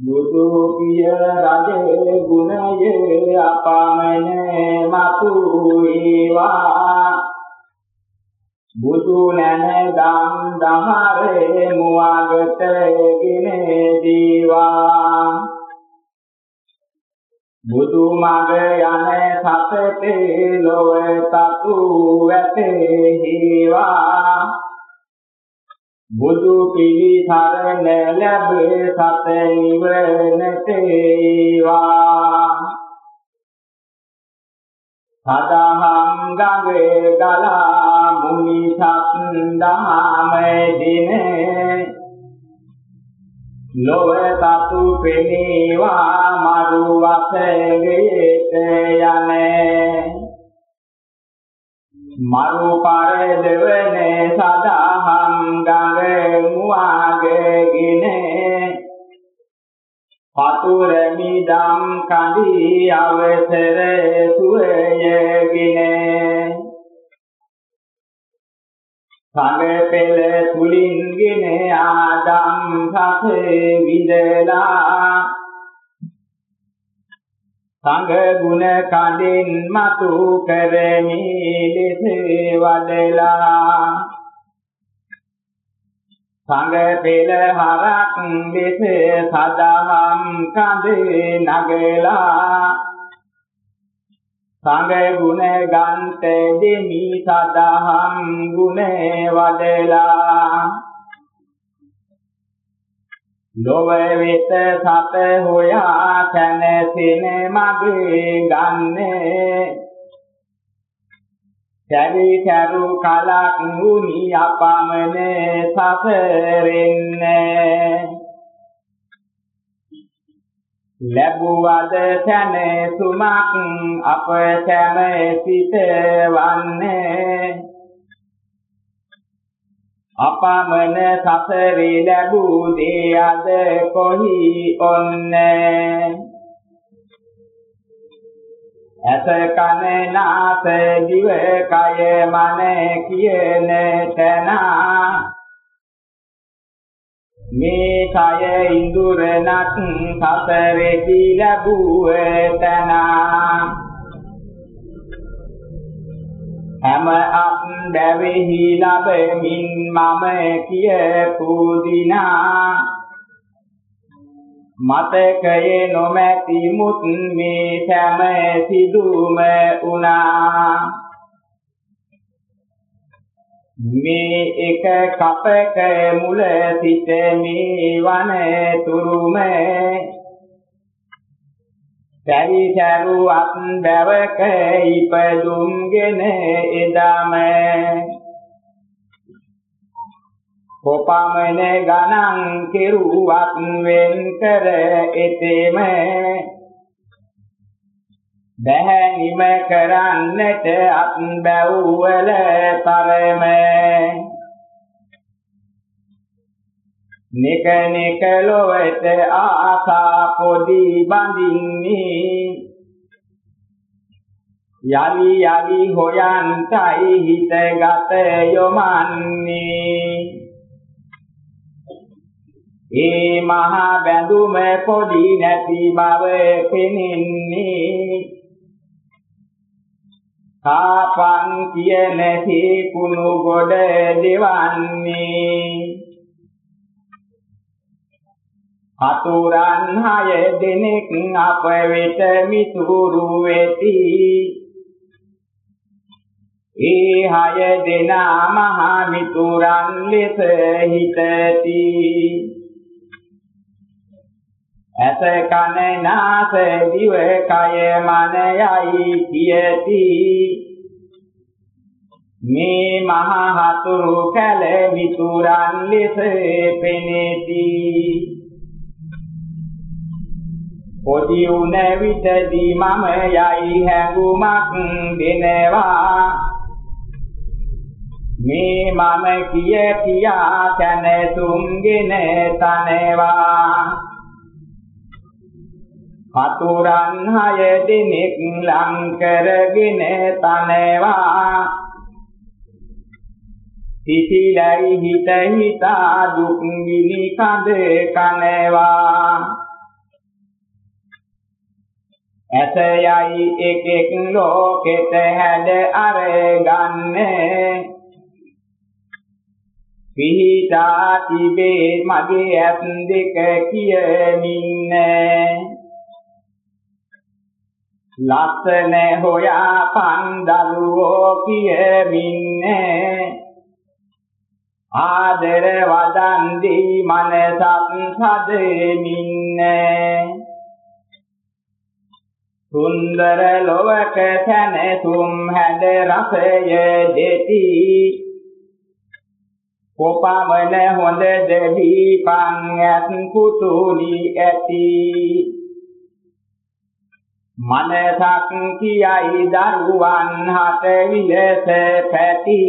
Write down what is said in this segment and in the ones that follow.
බුදු පිය රජේ ගුණයේ අපමණ මතු ඒවා බුදු නැන දම් දහරේ මුවගට ගෙන දීවා. බුදු මග යන සතේ ලොව තතු වැටේ හේවා බුදු පිළිසරණ ලැබ සත නිවනට ඒවා සදහම් ගඟේ ගලා මුනි සත්දාම දිනේ. ලොව තතු පෙනේවා මරු වසගේට යන්නේ. මරු පරදවනේ සදාහම් ගඟ මුවාගේගිනේ පතුර මිදම් කඳී අවසර සුවයගිනේ. සංග පෙළ තුලින්ගෙන ආදම් රසේ විඳලා සංඝ ගුණ කඳින් මතු කරමි ලෙස වදලා සංඝ පෙළ හරක් ලෙස සදාහම් කඳ නගලා. සංඝ ගුණ ගන්ත දෙමි සදාහම් ගුණ වදලා ලොව වෙත සත හොයා සැනසෙන මගේ ගන්නේ. සැරි සරු කලක් මුනි අපමණ සසරෙන්නේ. ලැබුවද සැනසුමක් අප සැම සිත වන්නේ අපමණ සසරේ ලැබූ දේ අද කොහි ඔන්නේ? ඇස කන නාස දිව කය මන කියන තනා. මේ කය ඉඳුරනක් සසරේදී ලැබුව තනා. හැම අත් දැවෙහි ලැබෙමින් මම කියපු දිනා. මතකයේ නොමැති මුත් මේ සෑම සිදුම උනා මේ එක කපක මුල සිට මේ වන තුරුමේ සැරිසරුවත් බැවක ඉපදුම්ගෙන එදම. කොපමණ ගණන් කෙරුවත් වෙන් කර එතෙම. බැහැනිම කරන්නට අත් බැව්වල තරම. නික නික ලොවට ආසා පොඩි බඳින්නේ. යලි යලි හොයන්තයි හිතගත යොමන්නේ. ඒ මහා බැඳුම පොඩි නැති බව පෙනෙන්නේ. කාපන් කියන හේකුණු ගොඩ දෙවන්නේ. අතුරන් හය දෙනෙක් අප වෙත මිතුරු වෙති. ඒ හය දෙනා මහා මිතුරන් ලෙස හිතති. ඇස කන නාස දිව කය මන යයි කියති. මේ මහා හතුරු කැල මිතුරන් ලෙස පෙනෙති. පොඩි උන විටදී මම යයි හැඟුමක් දෙනවා. මේ මම කිය කියා තනතුම්ගෙන තනවා. හතුරන් හය දෙනෙක් ලං කරගෙන තනවා. සිසිලයි හිත හිතා දුක් ගිනි කඳ කනවා. ඇත යයි එකෙක් ලෝකෙට හැඩ අරගන්නේ. පිහිටා තිබේ මගේ ඇස් දෙක කියමින්නේ. ලස්සන හොයා පන්දරුවෝ කියමින්නේ. ආදර වදන් දී මනසත් සදෙමින්නේ සුන්දර ලොවක සැනසුම් හැඩ රසය දෙති. කොපමණ හොඳ දෙවි පන් ඇත් කුතුලි ඇති. මනසක් කියයි දරුවන් හත විලස පැති.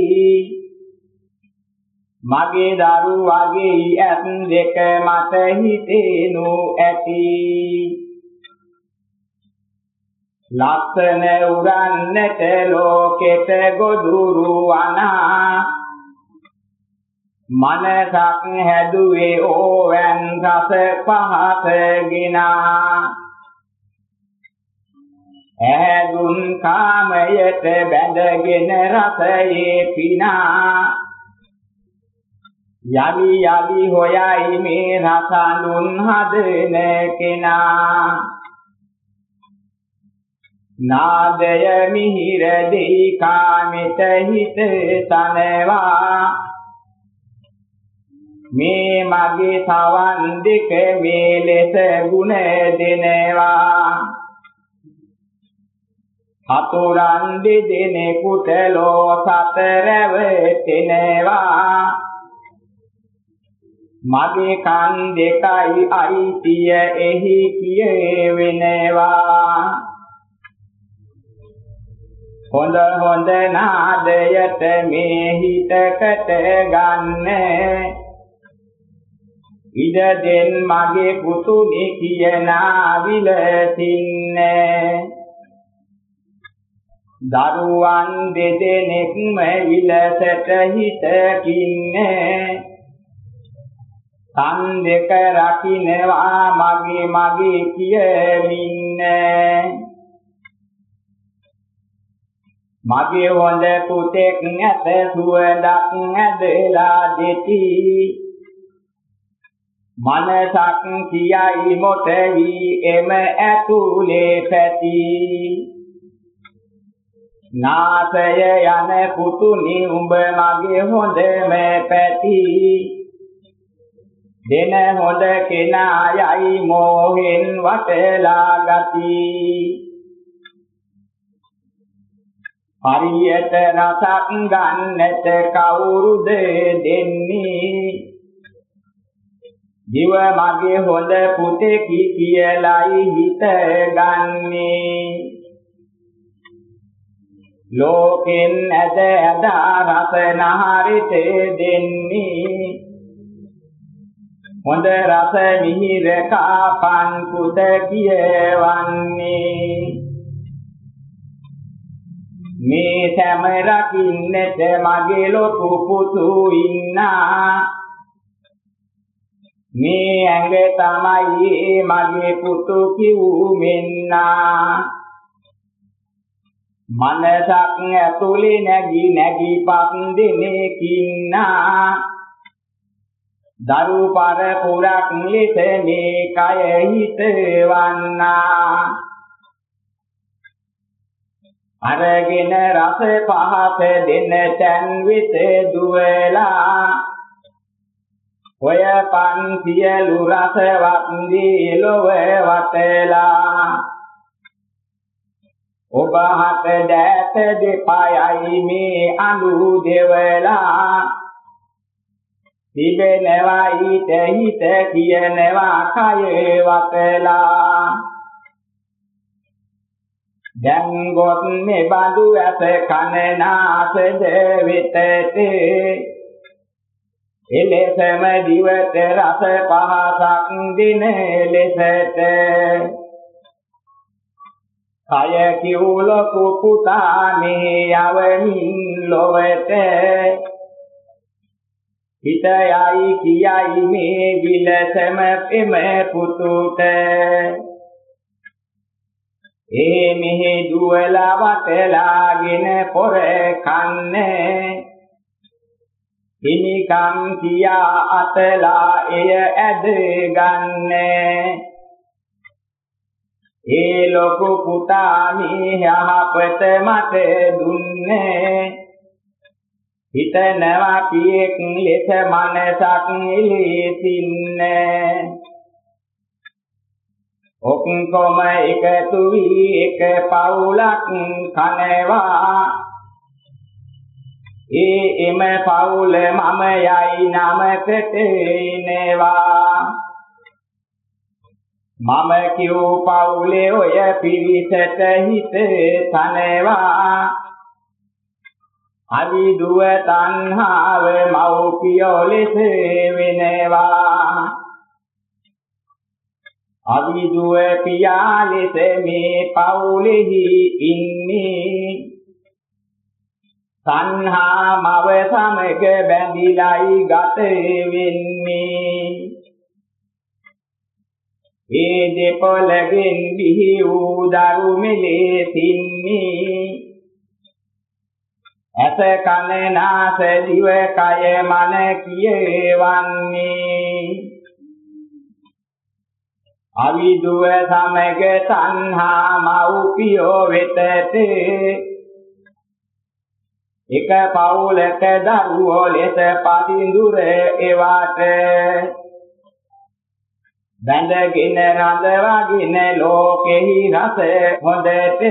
මගේ දරුවගේ ඇත් දෙක මත හිතෙනු ඇති. ලස්සන උරන්නට ලෝකෙට ගොදුරු අනා මනසක් හැදුවේ ඕවැන් රස පහස ගිනා. ඇදුන් කාමයට බැඳගෙන රසයේ පිනා. යලි යලි හොයයි මේ රසඳුන් හදන කෙනා. නාදය මිහිර දෙයි කාමිත හිත තනවා. මේ මගේ සවන් දෙක මේ ලෙස ගුණ දෙනවා. හතුරන් දෙදෙනෙකුට ලෝ සතරවටෙනවා මගේ කන් දෙකයි අයිතිය එහි කියවෙනවා. හොඳ හොඳ නාදයට මේ හිතකට ගන්න. ඉඩ දෙන් මගේ පුතුනි කියනා විලසින්නේ දරුවන් දෙදෙනෙක්ම විලසට හිතකින්නේ තන් දෙක රකින්නවා මගේ මගේ කියමින්නේ. මගේ හොඳ පුතෙක් නැත සුවඳක් ඇදලා දෙති. මනසක් කියයි මොට වී එම ඇතුලේ පැති. නාසය යන පුතුනි උඹ මගේ හොඳම පැති. දෙන හොඳ කෙනා යයි මෝහෙන් වටලා ගති. හරියට රසක් ගන්නට කවුරුද දෙන්නේ? දිව මගේ හොඳ පුතෙකි කියලයි හිතගන්නේ ලෝකෙන් ඇද ඇදා රස නහරිත දෙන්නේ. හොඳ රස මිහිර කාපන් කුද කියවන්නේ. මේ සැම රකින්නට මගේ ලොකු පුතු ඉන්නා. මේ ඇඟ තමයි මගේ පුතු කිව්මෙන්නා. මනසක් ඇතුලේ නැගි නැගි පස් දෙනෙකින්නා. දරු පරපුරක් ලෙස මේ කය හිතවන්නා. අරගෙන රස පහත දෙන තැන් විත දුවලා ඔය පන් සියලු රසවත් දී ලොව වටලා. ඔබ හත දැත දෙපයයි මේ අඳු දෙවලා. තිබෙනවා ඊට හිත කියනවා කය වතලා දැන් ගොත් නෙබඳු ඇස කන නාසද වෙතට එලෙසම දිවට රස පහසක් දින ලෙසට. කය කිව්ල කුපුතානේ යවමින් ලොවට. හිතයයි කියයි මේ විලසම එම පුතුට. ඒ මෙහි දුවලා වටලාගෙන පොර කන්නේ. හිමිකම් කියා අතලා එය ඇද ගන්නේ. ඒ ලොකු පුතා මේ යහපත මට දුන්නේ. හිතනවා පියෙක් ලෙස මනසක් ඉලිසින්නේ ඔක්කොම එකතු වී එක පවුලක් කනවා. ඒ එම පවුල මම යයි නමකට එනවා. මම කිව් පවුලේ ඔය පිරිසට හිත තනවා. අවිදුව තණ්හාව මෞපියෝ ලෙස වෙනවා. අවිදුව පියා ලෙස මේ පවුලෙහි ඉන්නේ. තණ්හා මව සමග බැඳිලායි ගත වෙන්නේ. ඒ දෙපොළගෙන් බිහි වූ දරු මෙලෙසින්නේ ඇස කන නාස දිව කය මන කියවන්නේ. අවිදුව සමග තණ්හා මෞපියෝ වෙතට එක පවුලක දරුවෝ ලෙස පදිඳුර එවාට. බැඳගෙන රඳවගෙන ලෝකෙහි රස හොඳට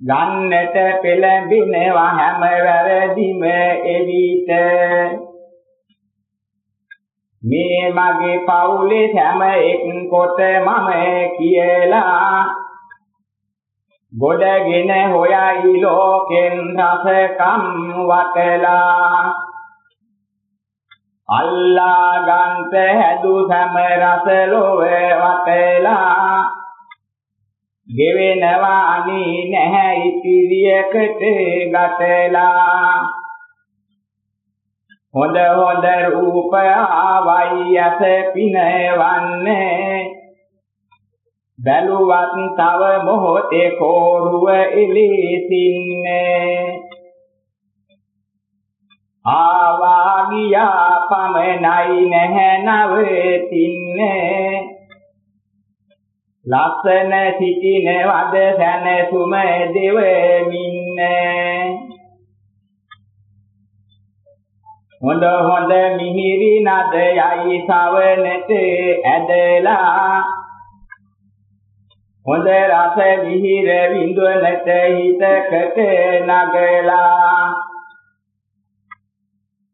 ගන්නට පෙළඹෙනවා හැම වැරදිම එවිට. මේ මගේ පවුලේ හැම එක් කොට මම කියලා. ගොඩගෙන හොයයි ලෝකෙන් රසකම් වටලා. අල්ලා ගන්ත හැදු සම රස ලොව වටලා. ගෙවෙනවා අනී නැහැ ඉතිරියකට ගතලා හොඳ හොඳ රූප ආවයි ඇස පිනවන්නේ. බැලුවත් තව මොහොතේ කෝරුව එලිසින්නේ. ආවා ගියා පමනයි නැහැ නවතින්නේ. ලස්සන සිටින වද සැනසුම දෙවමින්නේ. හොඳ හොඳ මිහිරි නද යයි සවනට ඇදලා. හොඳ රස විහිර විඳුනට හිතකට නගලා.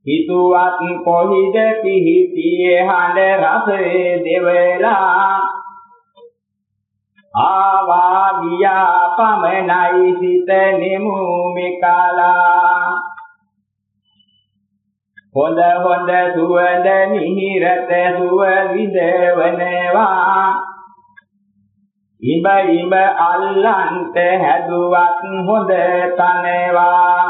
හිතුවත් කොහිද පිහිටියේ හඬ රසේ දෙවලා. ආවා ගියා පමනයි සිත නෙමු මෙකලා. හොඳ හොඳ සුවඳ මිහිරත සුව විදවනවා ඉබ ඉබ අල්ලන්ට හැදුවත් හොඳ තනවා.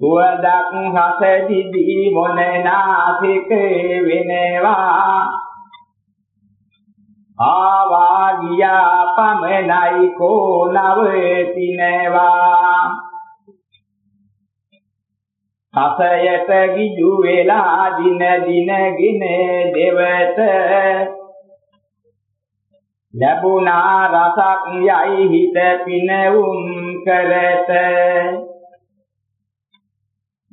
සුවඳක් රස දිදී මොන නාසික වෙනවා. ආවා ගියා පමනයි කෝ නවතිනවා රසයට ගිජු වෙලා දින දිනගෙන දෙවත. ලැබුණා රසක් යයි හිත පිනවුම් කරත.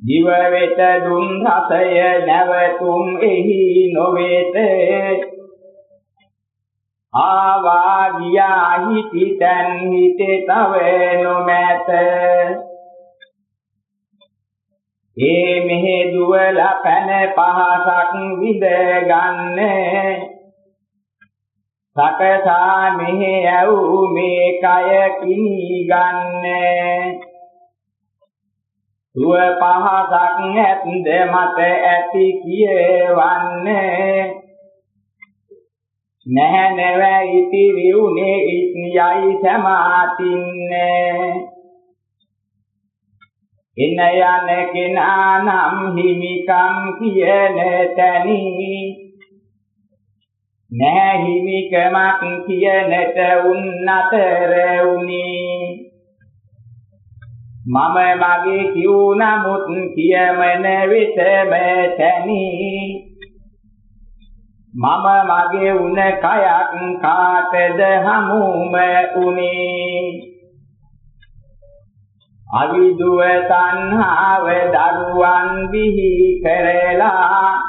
දිව වෙත දුන් රසය නැවතුම් එහි නොවේත. ආවා ගියා හිතිතන් හිතේ තව නොමැත. ඒ මෙහෙ දුවලා පැන පහසක් විඳ ගන්නේ සකසා මෙහෙ ඇව් මේ කය කිනි ගන්නේ සුව පහසක් ඇත්ද මට ඇති කියවන්නේ. නැහැ නැව ඉතිරි උනේ යයි සමාතින්නේ එන යන කෙනා නම් හිමිකම් කියන තැනි නැහැ හිමිකමක් කියනට උන් අතර උනි මම මගේ කිව් නමුත් කියමන විතම තැනි. මම මගේ උන කයක් කාටද හමුම උනේ අවිදුව තණ්හාව දරුවන් බිහි කරලා.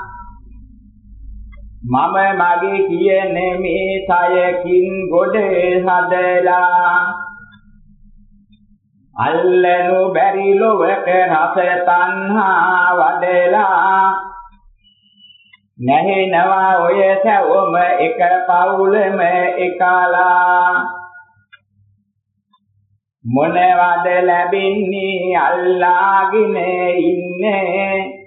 මම මගේ කියන මේ සයකින් ගොඩ හදලා. අල්ලනු බැරි ලොවක රස තණ්හා වඩලා. නැහෙනවා ඔය සැවොම එක පවුලම එකලා. මොනවද ලැබෙන්නේ? අල්ලාගෙන ඉන්නේ.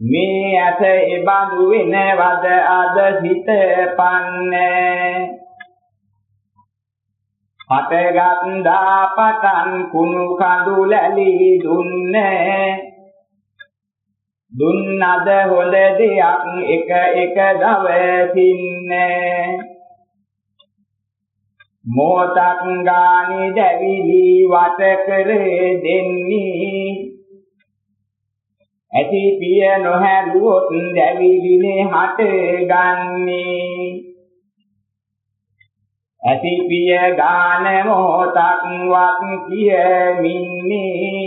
මේ ඇත එබඳු වෙනවද? අද හිත පන්නේ. පටගත් දාපතන් කුණු කඳු ලැලි දුන්නේ. දුන්නද හොඳ දෙයක්? එක එක දවසින්නේ. මෝතක් ගානි දැවිලි වට කර දෙන්නේ. ඇති පිය නොහැරුවොත් දැවිලිනේ හටගන්නේ ඇති පිය ගාන මොහොතක් වත් කියමින්නේ.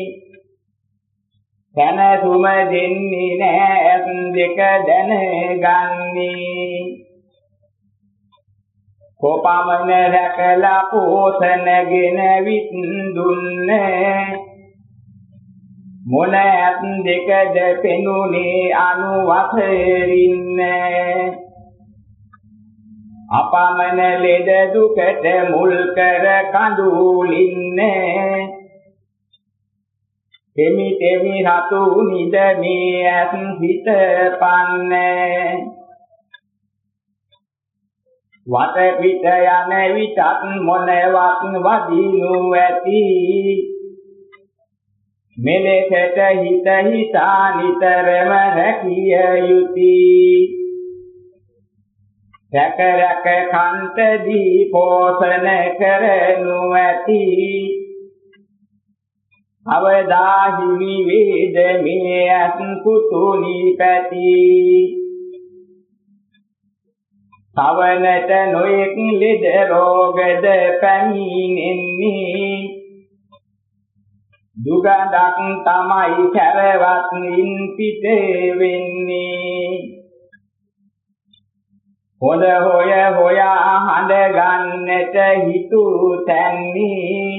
තනසුම දෙන්නේ නෑ ඇස් දෙක දැනගන්නේ. කොපමණ රැකලා පෝසනගෙන විත් දුන්නේ මොන ඇත් දෙකද පෙනුනේ අනුවතරින්නේ අපමණ ලෙඩ දුකට මුල් කර කඳුලින්නේ. තෙමි තෙමි රතු නිද මේ ඇත් හිත පන්නේ වත පිට යන විටත් මොනවත් වදිනු ඇති. මෙලෙසට හිත හිතා නිතරම රැකිය යුතුය. රැක රැක කන්තදී පෝෂණ කරනු ඇති. අවදා හිමි වේද මේ අත් කුතුනි පැති. තවනට නොයෙක් ලෙඩ රෝගද පැමිණෙන්නේ. දුගඳක් තමයි කැරවත් ඉන් පිටේ වෙන්නේ. හොඳ හොය හොයා හඳ ගන්නට හිතු තැන්නේ.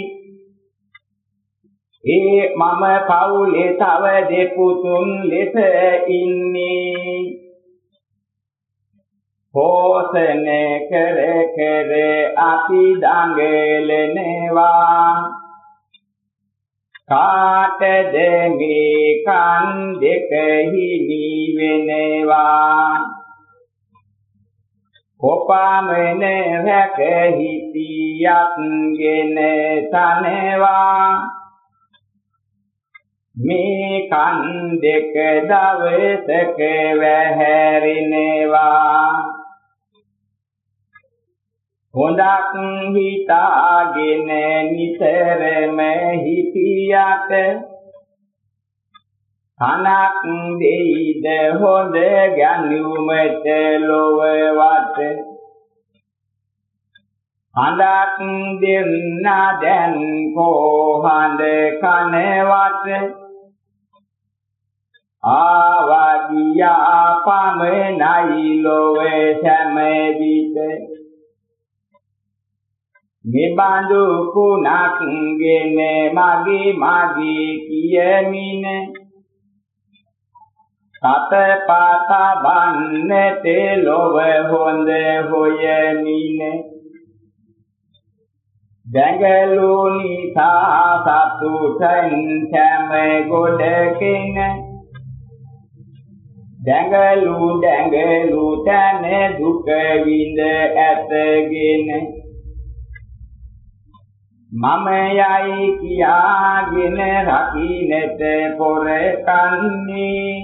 ඒ මම පවුලේ තව දෙපුතුන් ලෙස ඉන්නේ. පෝෂණය කර කර අපි දඟලනවා. කාටද මේ කන් දෙක හිමි වෙනවා කොපමණ රැක හිතියත් ගෙන තනවා මේ කන් දෙක දවසක වැහැරිනවා හොඳක් හිතාගෙන නිතරම හිතියට කනක් දෙයිද හොඳ ගැනුමට ලොවවට හඳක් දෙන්න දැන් කොහඳ කනවට ආවගියා පමනයි ලොවේ සෑම විට. මෙබඳු කුණක් ගෙන මගේ මගේ කියමින සතපත බන්නට ලොව හොඳ හොයමින දැඟලු නිසා සතුටෙන් සැම ගොඩකින් දැඟලු දැඟලු තන දුක විඳ ඇතගෙන මම යයි කියාගෙන රකින්නට පොර කන්නේ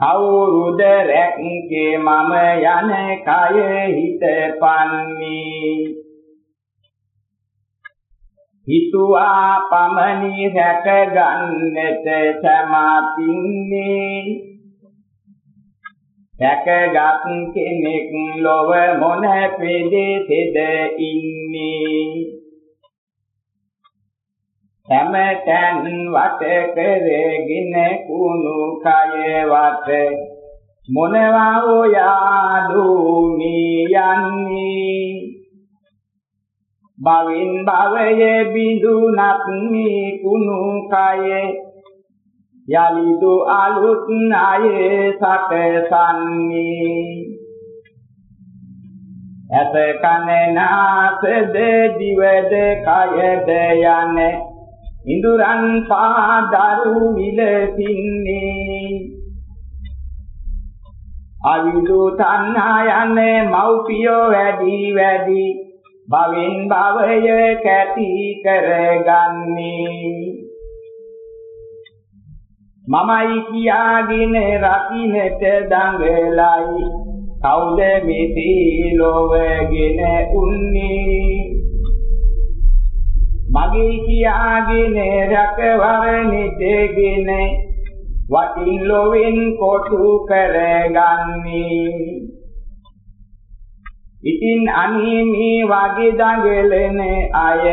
කවුරුද රැක්කේ මම යන කය හිත පන්නේ හිතුවා පමණි රැක ගන්නට සමාපින්නේ. රැකගත් කෙනෙක් ලොව මොන පෙදෙසෙද ඉන්නේ? හැම තැන් වට කරගෙන කුණු කය වට මොනවා ඔයා දුමි යන්නේ භවින් භවයේ බිඳුනත් මේ කුණු කය යලිදු අලුත් අයේ සකසන්නේ ඇත කන නාසද දිවද කයද යන්නේ ඉඳුරන් පාදරු විලසින්නේ අවිදු තණ්හා යන්නේ මෞපියෝ වැඩි වැඩි භවෙන් භවය කැටි කරගන්නේ. මමයි කියාගෙන රකින්නට දඟලයි කවුද මෙසේ ලොවගෙන උන්නේ? මගේ කියාගෙන රැකවරණෙදගෙන වටින් ලොවෙන් කොටු කරගන්නේ. ඉතින් අනේ මේ වගේ දඟලන අය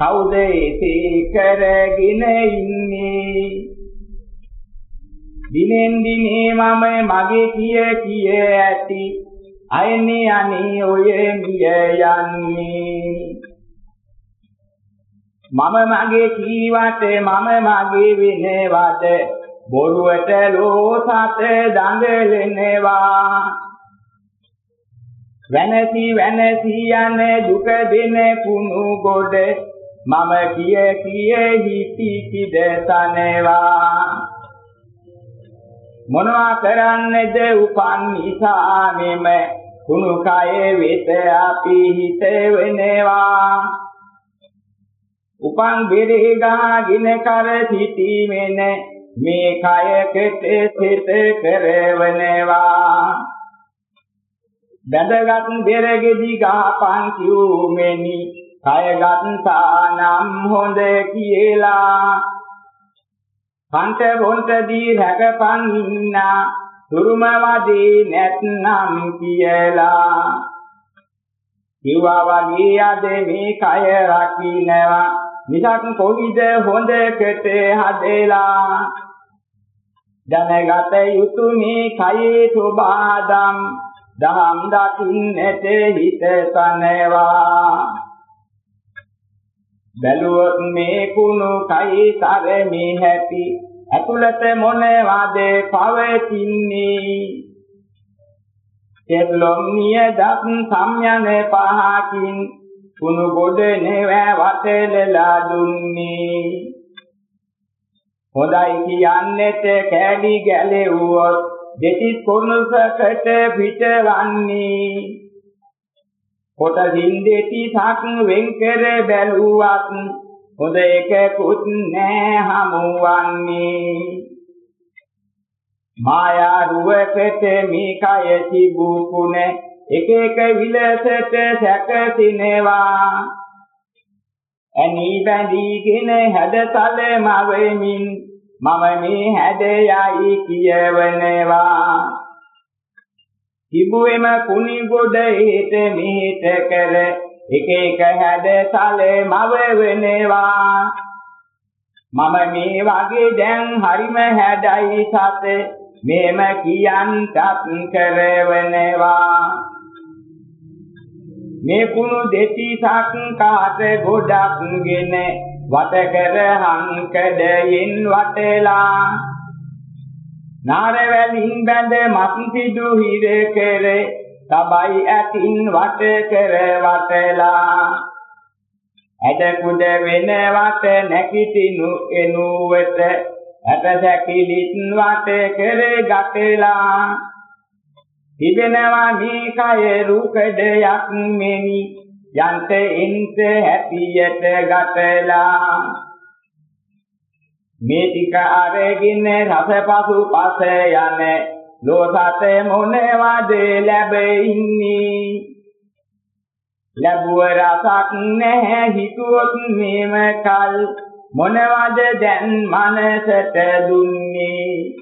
කවුද එසේ කරගෙන ඉන්නේ? දිනෙන් දිනේ මම මගේ කිය කිය ඇති. අයනේ අනේ ඔය මිය යන්නේ. මම මගේ කීවට මම මගේ වෙනවද? බොරුවට ලෝසත දඟලනවා. වෙනසි වෙනසි යන දුක දෙන කුණු ගොඩ මම කිය කිය හිති පිදසනවා මොනවා කරන්නේද උපන් නිසා මෙම කුණු කය වෙත අපි හිත වෙනවා. උපන් බෙරේ ගාගෙන කර සිටීමෙන මේ කයකට සිත කරවනවා. බැඳගත් බෙරගෙදි ගහපන් කියුමෙනි. කයගත් තානම් හොඳ කියලා. කන්ට බොන්ට දී රැකපන් ඉන්නා තුරුම වදී නැත්නම් කියලා. කිව්වා වගේ අද මේ කය රකින්නවා. මිසක් කොයිද හොඳකට හදලා. දැනගත යුතු මේ කයේ සෝබාදම් දහම් දකින්නට හිත තනවා බැලුවොත් මේ කුණු කයි තරමේ හැටි ඇතුළත මොනවද පවතින්නේ? තෙල්ලොම් නියදත් සම්යන පහකින් කුණු ගොඩ නෙවෑ වටලලා දුන්නේ. හොඳයි කියන්නේට කෑලි ගැලෙව්වොත් දෙතිස් කුණුසකට පිටවන්නේ. කොටින් දෙතිසක් වෙන් කර බැලුවත් හොඳ එකකුත් නෑ හමුවන්නේ. මායා රුවකට මේ කය තිබුකුනේ එක එක විලසට සැකසිනවා. ඇනී බැඳීගෙන හැඩතල මවෙමින් මම මේ හැඩයයි කියවනවා. තිබුවෙම කුණි ගොඩ හේත මෙහෙත කර එක එක හැඩතල මව වෙනවා. මම මේ වගේ දැන් හරිම හැඩයි සත මේම කියන්ටත් කරවනවා. මේ කුණු දෙතිසක් කාට ගොඩක්ගෙන වට කර හංකඩයෙන් වටලා. නාරවැලින් බැඳ මත් සිදු හිර කර සබයි ඇතින් වට කර වටලා. ඇද කුඩ වෙන වට නැකිටිනු එනුවට ඇට සැකිලිත් වට කර ගටලා තිබෙනවා මේ කය රුකඩයක් මෙනි යන්ත එන්ත හැටියට ගතලා. මේ ටික අරගෙන රසපසු පස යන ලෝසත මොනවද ලැබෙන්නේ? ලැබුව රසක් නැහැ හිතුවොත් මේම කල්. මොනවද දැන් මනසට දුන්නේ?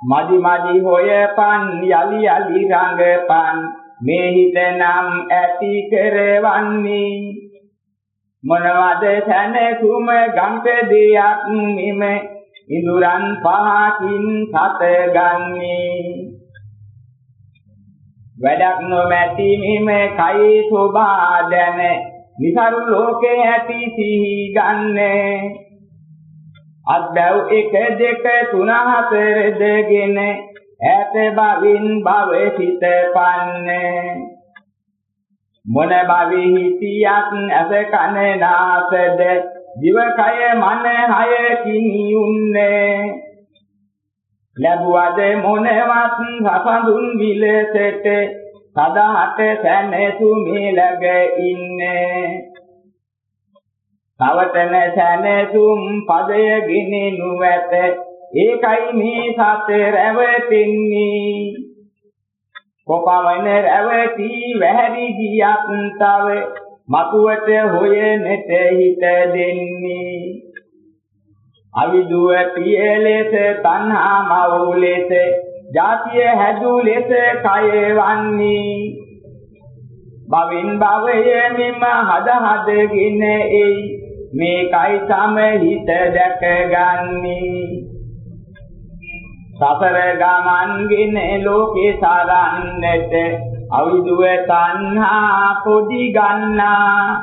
මදි මදි හොයපන් යලි යලි රඟපන් මේ හිත නම් ඇති කරවන්නේ. මොනවද සැනසුම ගන්ත දෙයක් මෙම ඉඳුරන් පහකින් සත ගන්නේ. වැඩක් නොමැති මෙම කයි සෝභා දැන. නිසරු ලෝකේ ඇති සිහි ගන්නේ. අද්දව් එක දෙක තුන හතර දෙගෙන ඈත බවින් භව සිත පන්නේ. මොන භවෙ හිතියක් ඇස කන නාසද දිව කය මන හය කිනියුන්නේ. ලැබුවද මොනවත් රසඳුන් විලසට සදාහට සැනසුමේ läග ඉන්නේ. තවතන සැනසුම් පදය ගිනිනු ඇත ඒකයි මේ සත රැවටෙන්නේ. කොපමණ රැවටි වැහැරි ගියත් තව මතුවට හොයනට හිත දෙන්නේ. අවිදුව පිය ලෙස තණ්හා මව් ලෙස ජාතිය හැදු ලෙස කය වන්නේ. භවින් භවය මෙම හද හදගෙන එයි. මේකයි තම හිත දැකගන්නේ. සසර ගමන්ගෙන ලෝකේ සාරන්නට අවිදුව තණ්හා පොඩි ගන්නා.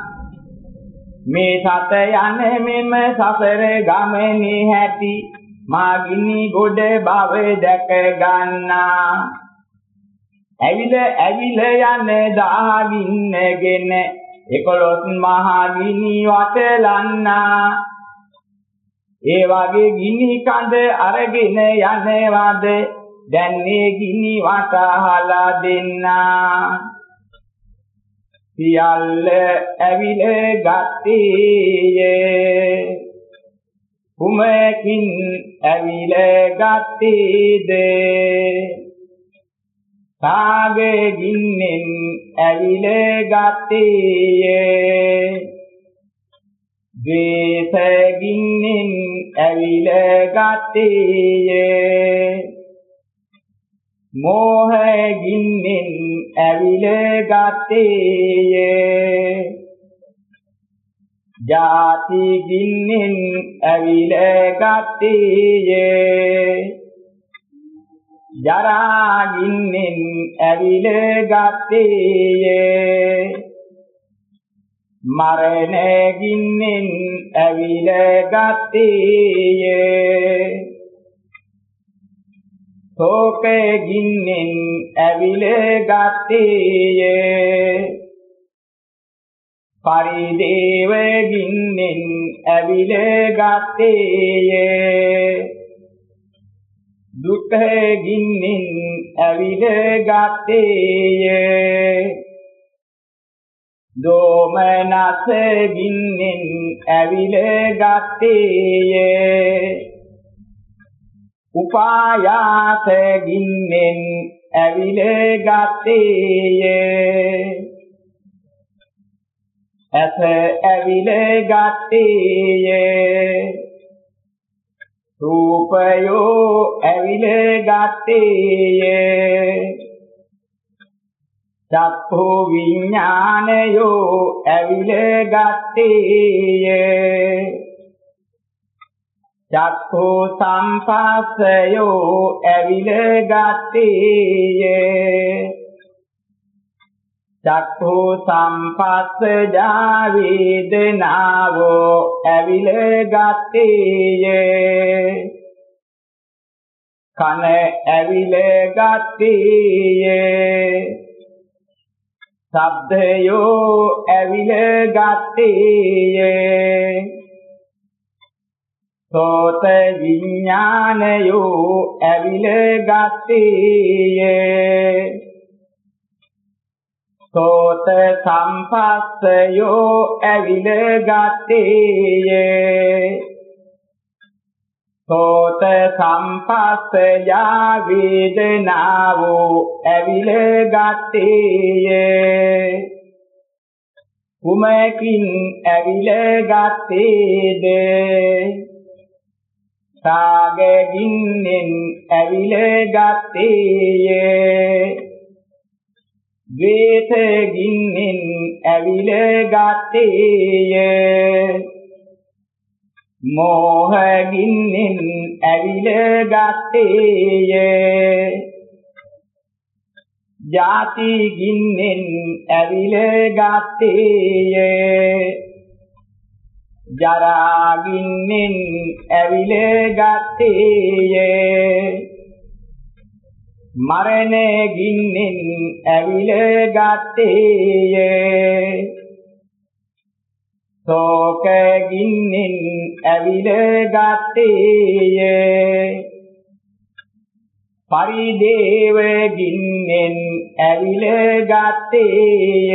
මේ සත යන මෙම සසර ගමනේ හැටි මාගිනි ගොඩ භව දැක ගන්නා. ඇවිල ඇවිල යන දාගින්නගෙන එකොළොස් මහා ගිනි වටලන්නා. ඒ වගේ ගිනි කඳ අරගෙන යනවාද දැන් මේ ගිනි වටහලා දෙන්නා. සියල්ල ඇවිල ගත්තේය. කුමකින් ඇවිල ගත්තේද? කාගේ ගින්නෙන් ඇවිල ගත්තේය. ද්වේෂ ගින්නෙන් ඇවිල ගත්තේය මෝහ ගින්නෙන් ඇවිල ගත්තේය ජාති ගින්නෙන් ඇවිල ගත්තේය ජරා ගින්නෙන් ඇවිල ගත්තේය මරණ ගින්නෙන් ඇවිල ගත්තේය. ශෝක ගින්නෙන් ඇවිල ගත්තේය. පරිදේව ගින්නෙන් ඇවිල ගත්තේය. දුක්ඛ ගින්නෙන් ඇවිල ගත්තේය. දෝමනස ගින්නෙන් ඇවිල ගත්තේය උපායාස ගින්නෙන් ඇවිල ගත්තේය ඇස ඇවිල ගත්තේය රූපයෝ ඇවිල ගත්තේය චක්ඛු විඥානයෝ ඇවිල ගත්තේය චක්ඛු සම්පස්සයෝ ඇවිල ගත්තේය චක්ඛු සම්පස්සජා වේදනාවෝ ඇවිල ගත්තේය කන ඇවිල ගත්තේය ශබ්දයෝ ඇවිල ගත්තේය. සෝත විඥානයෝ ඇවිල ගත්තේය. සෝත සම්පස්සයෝ ඇවිල ගත්තේය. සෝත සම්පස්සජා වේදනාව ඇවිල ගත්තේය. කුමකින් ඇවිල ගත්තේද? සාගගින්නෙන් ඇවිල ගත්තේය. ද්වේෂගින්නෙන් ඇවිල ගත්තේය. මෝහගින්නෙන් ඇවිල ගත්තේය. ජාති ගින්නෙන් ඇවිල ගත්තේය. ජරා ගින්නෙන් ඇවිල ගත්තේය. මරණ ගින්නෙන් ඇවිල ගත්තේය. ශෝක ගින්නෙන් ඇවිල ගත්තේය. පරිදේව ගින්නෙන් ඇවිල ගත්තේය.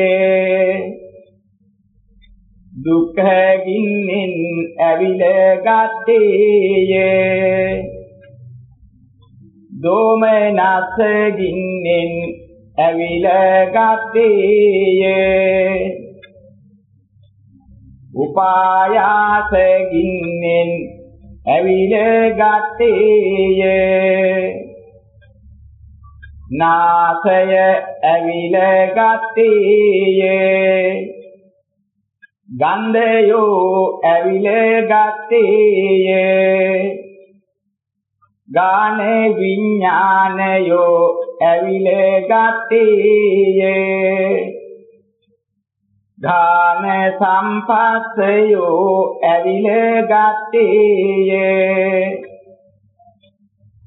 දුක්ඛ ගින්නෙන් ඇවිල ගත්තේය. දෝමනස ගින්නෙන් ඇවිල ගත්තේය. උපායාස ගින්නෙන් ඇවිල ගත්තේය නාසය ඇවිල ගත්තේය ගන්ධයෝ ඇවිල ගත්තේය ගාන විඥානයෝ ඇවිල ගත්තේය ධාන සම්පස්සයෝ ඇවිල ගත්තේය.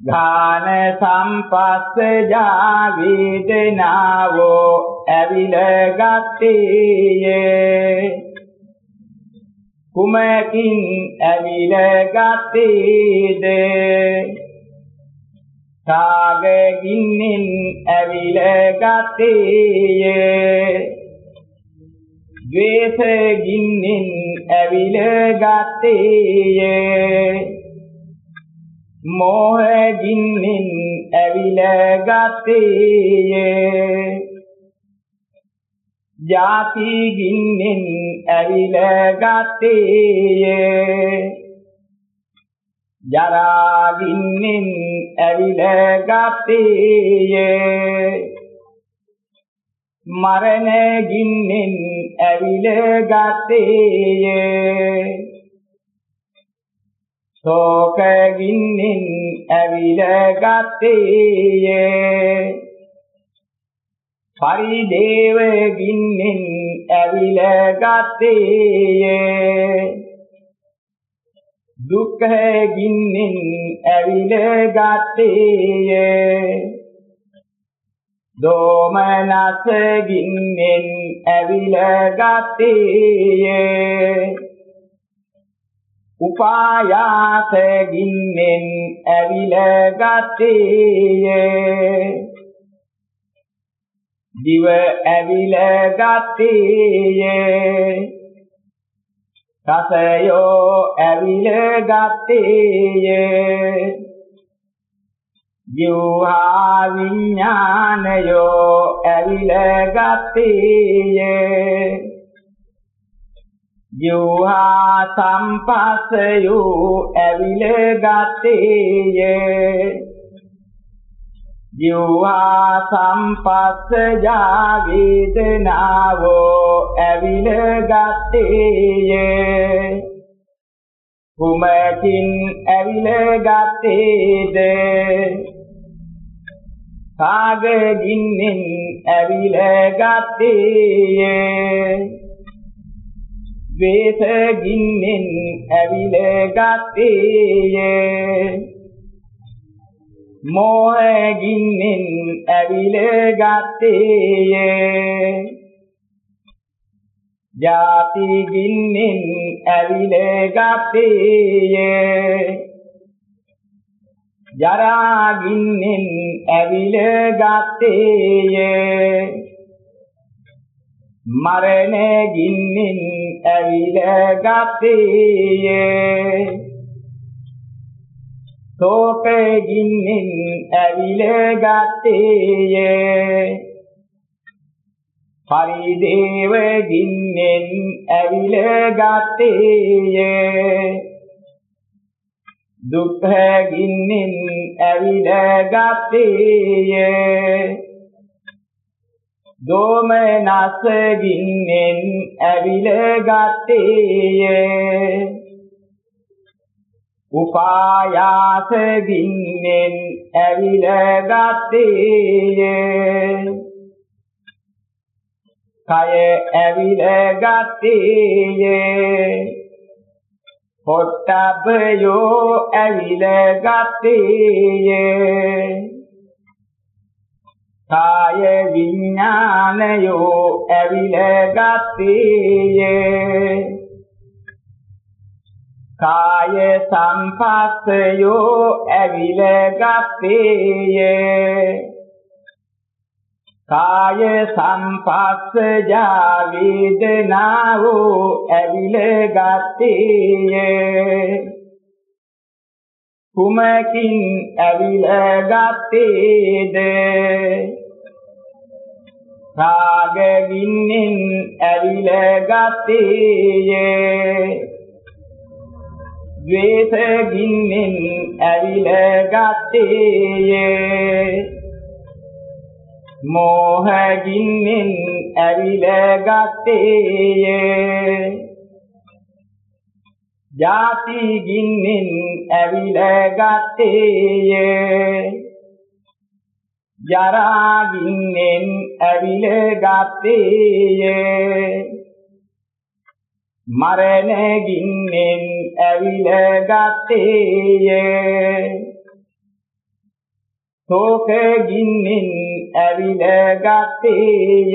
ධාන සම්පස්සජා වේදනාවෝ ඇවිල ගත්තේය. කුමකින් ඇවිල ගත්තේද? කාගගින්නෙන් ඇවිල ගත්තේය. ද්වේෂ ගින්නෙන් ඇවිල ගත්තේය. මෝහ ගින්නෙන් ඇවිල ගත්තේය. ජාති ගින්නෙන් ඇවිල ගත්තේය. ජරා ගින්නෙන් ඇවිල ගත්තේය. මරණ ගින්නෙන් ඇවිල ගත්තේය. ශෝක ගින්නෙන් ඇවිල ගත්තේය. පරිදේව ගින්නෙන් ඇවිල ගත්තේය. දුක්ඛ ගින්නෙන් ඇවිල ගත්තේය. දෝමනස ගින්නෙන් ඇවිල ගත්තේය. උපායාස ගින්නෙන් ඇවිල ගත්තේය. දිව ඇවිල ගත්තේය. රසයෝ ඇවිල ගත්තේය. ජීවහා විඥානයෝ ඇවිල ගත්තේය ජීවහා සම්පස්සයෝ ඇවිල ගත්තේය ජීවහා සම්පස්සජා වේදනාවෝ ඇවිල ගත්තේය කුමකින් ඇවිල ගත්තේද? කාග ගින්නෙන් ඇවිල ගත්තේය. වේස ගින්නෙන් ඇවිල ගත්තේය. මෝහ ගින්නෙන් ඇවිල ගත්තේය. ජාති ගින්නෙන් ඇවිල ගත්තේය ජරා ගින්නෙන් ඇවිල ගත්තේය මරණ ගින්නෙන් ඇවිල ගත්තේය ශෝකේ ගින්නෙන් ඇවිල ගත්තේය පරිදේව ගින්නෙන් ඇවිල ගත්තේය. දුක්ඛ ගින්නෙන් ඇවිල ගත්තේය. දෝමනස ගින්නෙන් ඇවිල ගත්තේය. උපායාස ගින්නෙන් ඇවිල ගත්තේය. කය ඇවිල ගත්තේය පොට්ටබ්බයෝ ඇවිල ගත්තේය කාය විඥානයෝ ඇවිල ගත්තේය කාය සංපස්සයෝ ඇවිල ගත්තේය කාය සංපස්සජා වේදනාවෝ ඇවිල ගත්තේය. කුමකින් ඇවිල ගත්තේද? රාග ගින්නෙන් ඇවිල ගත්තේය. ද්වේෂ ගින්නෙන් ඇවිල ගත්තේය. මෝහ ගින්නෙන් ඇවිල ගත්තේය ජාති ගින්නෙන් ඇවිල ගත්තේය ජරා ගින්නෙන් ඇවිල ගත්තේය මරණ ගින්නෙන් ඇවිල ගත්තේය ශෝක ගින්නෙන් ඇවිල ගත්තේය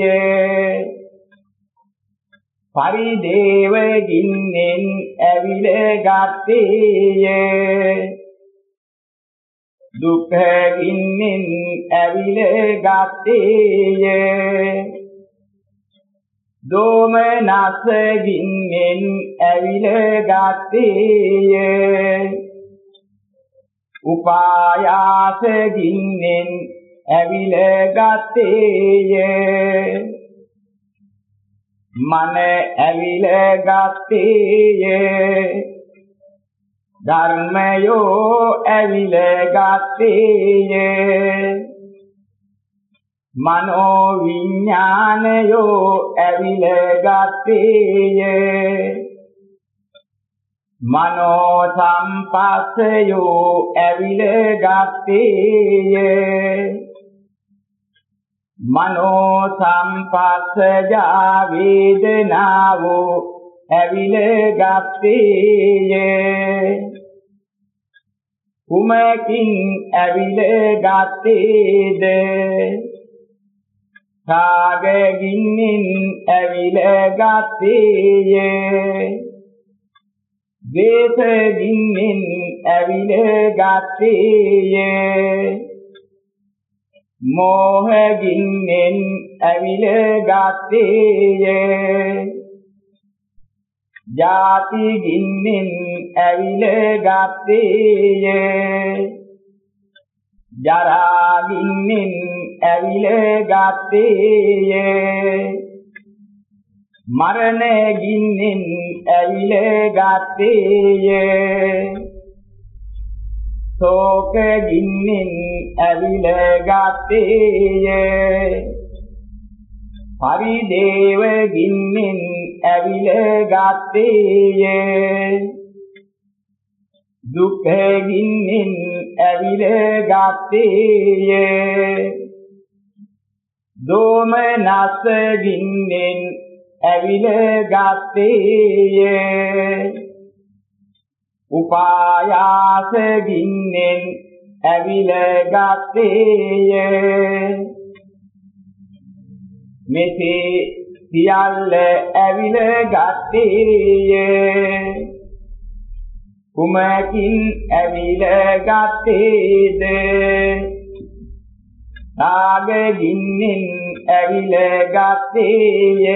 පරිදේව ගින්නෙන් ඇවිල ගත්තේය දුක්ඛ ගින්නෙන් ඇවිල ගත්තේය දෝමනස ගින්නෙන් ඇවිල ගත්තේය උපායාස ගින්නෙන් ඇවිල ගත්තේය මන ඇවිල ගත්තේය ධර්මයෝ ඇවිල ගත්තේය මනෝ විඥානයෝ ඇවිල ගත්තේය මනෝ සම්පස්සයෝ ඇවිල ගත්තේය මනෝ සම්පස්සජා වේදනාවෝ ඇවිල ගත්තේය කුමකින් ඇවිල ගත්තේද රාග ගින්නින් ඇවිල ගත්තේය දේශ ගින්නින් ඇවිල ගත්තේය මෝහ ගින්නෙන් ඇවිල ගත්තේය. ජාති ගින්නෙන් ඇවිල ගත්තේය. ජරා ගින්නෙන් ඇවිල ගත්තේය. මරණ ගින්නෙන් ඇවිල ගත්තේය. ශෝක ගින්නෙන් ඇවිල ගත්තේය. පරිදේව ගින්නෙන් ඇවිල ගත්තේය. දුක්ඛ ගින්නෙන් ඇවිල ගත්තේය. දෝමනස ගින්නෙන් ඇවිල ගත්තේය. උපායාස ගින්නෙන් ඇවිල ගත්තේය මෙසේ සියල්ල ඇවිල ගත්තේය කුමකින් ඇවිල ගත්තේද රාග ගින්නෙන් ඇවිල ගත්තේය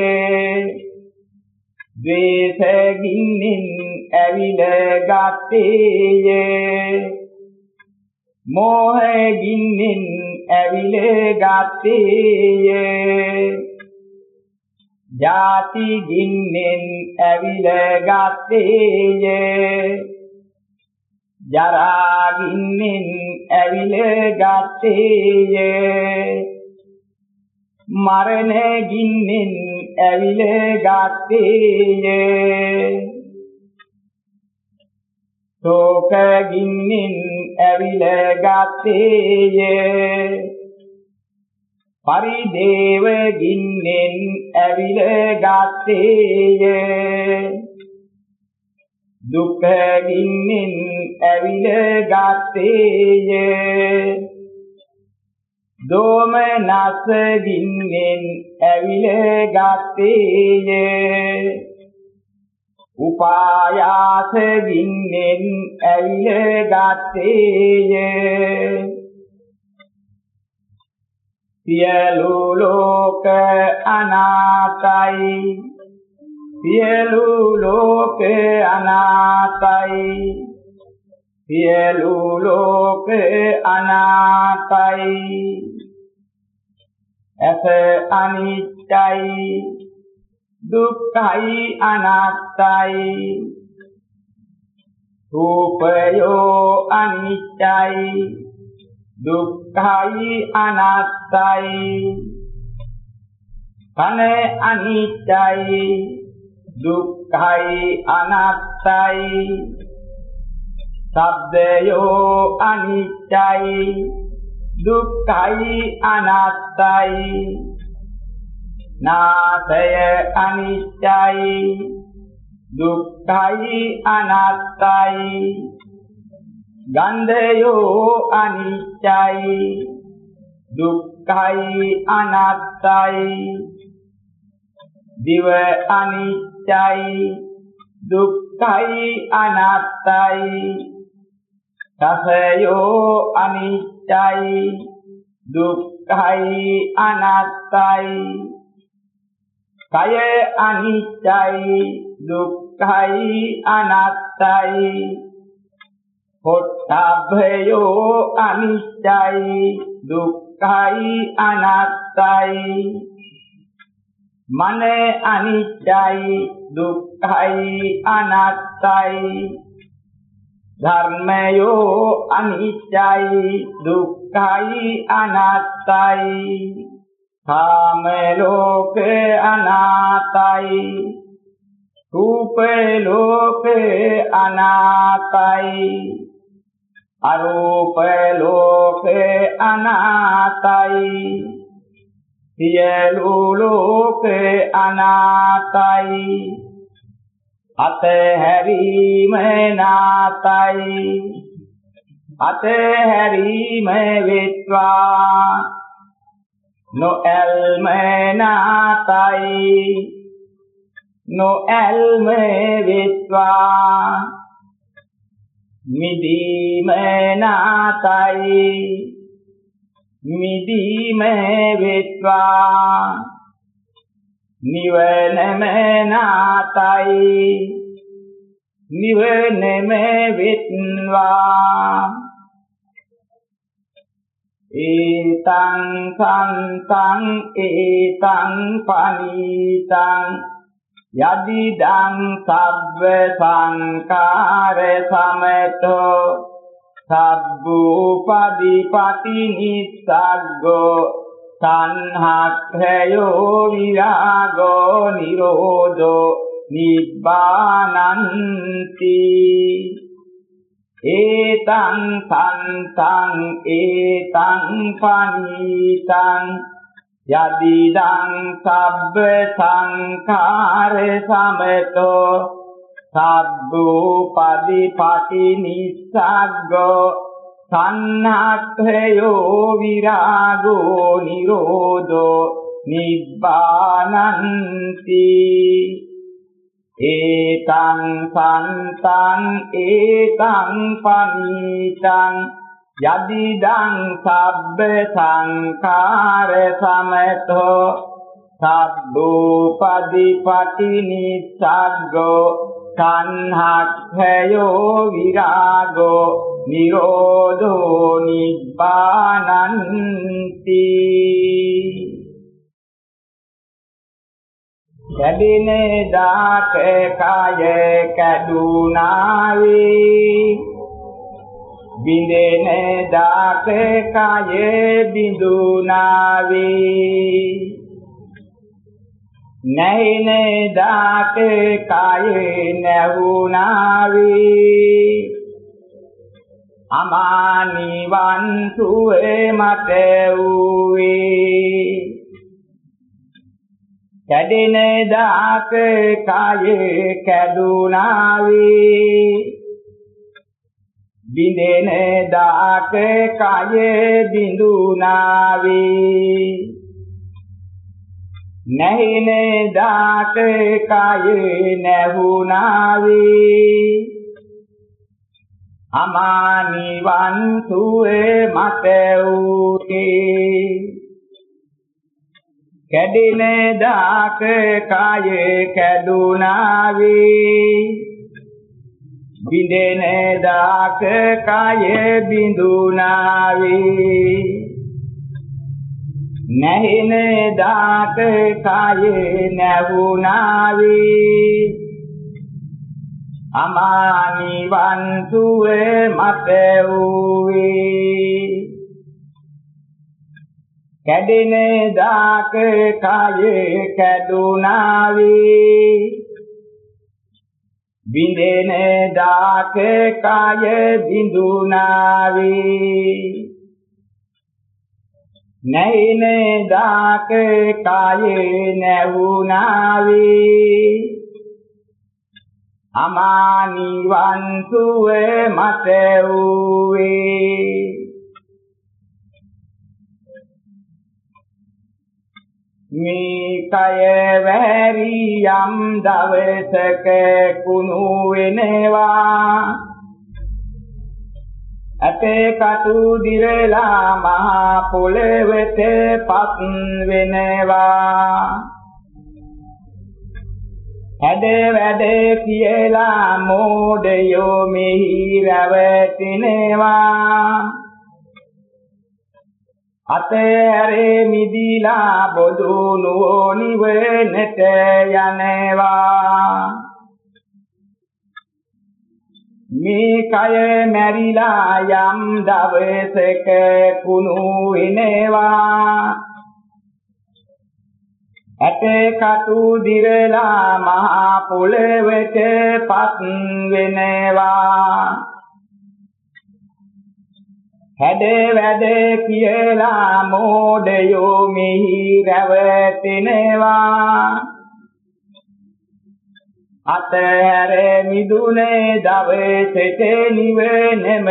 ද්වේෂ ගින්නෙන් ඇවිල ගත්තේය මෝහේ ගින්නෙන් ඇවිලේ ගත්තේය ජාති ගින්නෙන් ඇවිල ගත්තේය ජරා ගින්නෙන් ඇවිල ගත්තේය මරණ ගින්නෙන් ඇවිල ගත්තේය ශෝක ගින්නෙන් ඇවිල ගත්තේය පරිදේව ගින්නෙන් ඇවිල ගත්තේය දුක ගින්නෙන් ඇවිල ගත්තේය දෝමනස ගින්නෙන් ඇවිල ගත්තේය උපායාස ගින්නෙන් ඇවිල ගත්තේය සියලු ලෝක අනාතයි සියලු ලෝක අනාතයි සියලු ලෝක අනාතයි ඇස අනිත්‍යයි. දුක්ඛයි අනාත්තයි. රූපයෝ අනිත්‍යයි. දුක්ඛයි අනාත්තයි. කන අනිත්‍යයි. දුක්ඛයි අනාත්තයි. සබ්දයෝ අනිත්‍යයි. දුක්ඛයි අනාත්තයි. නාසය අනිත්‍යයි දුක්ඛයි අනාත්තයි ගන්ධයෝ අනිත්‍යයි දුක්ඛයි අනාත්තයි දිව අනිත්‍යයි දුක්ඛයි අනාත්තයි රසයෝ අනිත්‍යයි දුක්ඛයි අනාත්තයි. කය අනිත්‍යයි දුක්ඛයි අනාත්තයි පොට්ටබ්බයෝ අනිත්‍යයි දුක්ඛයි අනාත්තයි මන අනිත්‍යයි දුක්ඛයි අනාත්තයි ධර්මයෝ අනිත්‍යයි දුක්ඛයි අනාත්තයි කාම ලෝක අනාතයි. රූප ලෝක අනාතයි. අරූප ලෝක අනාතයි. සියලු ලෝක අනාතයි. අතහැරීම නාතයි. අතහැරීම වෙත්වා. නොඇල්ම නාතයි. නොඇල්ම වෙත්වා. මිදීම නාතයි. මිදීම වෙත්වා. නිවනම නාතයි. නිවනම වෙත්වා. ඒතං සන්තං ඒතං පනීතං යදිදං සබ්බ සංකාර සමතෝ සබ්බූපදීපති නිස්සග්ගෝ සංහක්ඛයෝ විරාගෝ නිරෝධෝ නිබ්බානන්ති ඒතං සන්තං ඒතං පනීතං යදිදං සබ්බ සංඛාර සමතෝ සබ්බූපදීපටි නිස්සග්ගෝ සන්නක්ඛයෝ විරාගෝ නිරෝධෝ නිබ්බානන්ති ඒතං සන්තං ඒතං පනීතං යදිදං සබ්බ සංඛාර සමතෝ සබ්බූපදීපටි නිස්සග්ගෝ තණ්හක්ඛයෝ විරාගෝ නිරෝධෝ නිබ්බානන්ති කැඩෙන දාක කය කැඩුනාවේ. බින්දෙන දාක කය බිඳුනාවේ. නැහින දාක කය නැවුනාවේ. අමානිවන් සුවේ මත වූවේ. කැඩෙන දාක කය කැඩුනාවේ. බින්දෙන දාක කය බිඳුනාවේ. නැහින දාක කය නැහුනාවේ. අමානිවන් සුවේ මත වූයේ කැඩෙන දාක කය කැඩුනාවේ. බින්දෙන දාක කය බිඳුනාවේ. නැහෙන දාක කය නැවුනාවේ. අමානිවන් සුවේ මත වූවේ. කැඩෙන දාක කය කැඩුනාවේ. බින්දෙන දාක කය බිඳුනාවේ. නැින දාක කය නැවුනාවේ. අමානිවන් සුවේ මත වූවේ. මේ කය වැරි යම් දවසක කුණු වෙනවා. අපේ කටු දිරලා මහා පොළවට පත් වෙනවා. හැඩ වැඩ කියලා මෝඩයෝ මෙහි රැවටෙනවා. අතෑරේ මිදිලා බොදු නුවණිවෙනට යනවා. මේ කය මැරිලා යම් දවසක කුණු වෙනවා ඇට කටු දිරලා මහා පොළවට පත් වෙනවා. හැඩ වැඩ කියලා මෝඩයෝ මෙහි රැවටෙනවා. අතහැර මිදුනේ දවසට නිවනම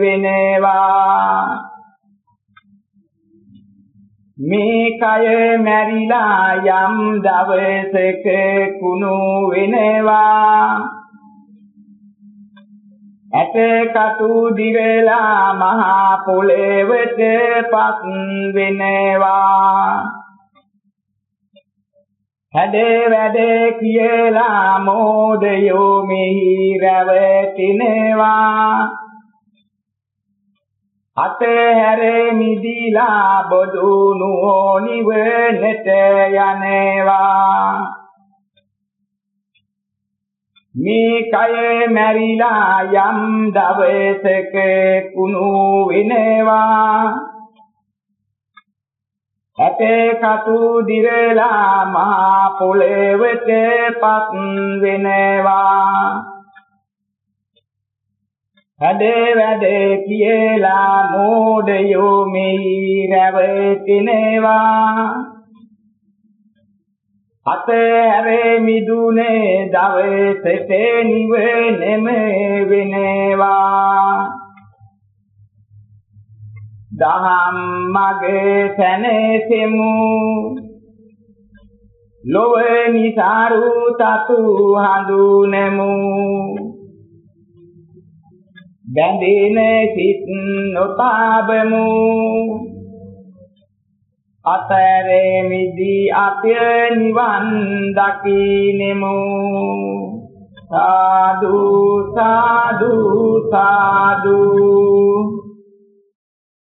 වෙනවා. මේ කය මැරිලා යම් දවසක කුණු වෙනවා. ඇට කටු දිරලා මහා පොළේවට පත් වෙනවා. හැඩ වැඩ කියලා මෝඩයෝ මෙහි රැවටිනවා. අතහැර මිදිලා බොදු නුවණිවනට යනවා. මේ කය මැරිලා යම් දවසක කුණු වෙනවා. ඇතේ කතු දිරලා මහා පොළවට පත් වෙනවා. හැඩේ වැඩේ කියලා මෝඩයෝ මෙහි රැවටිනවා. අතහැරේ මිදුනේ දවසට නිවෙනෙම වෙනවා. දහම් මගේ සැනසෙමු ලොව නිසාරු තතු හඳුනමු බැඳින සිත් නොතාබමු. අතරේ මිදී අපය නිවන් දකිනෙමු. සාදු සාදු සාදු.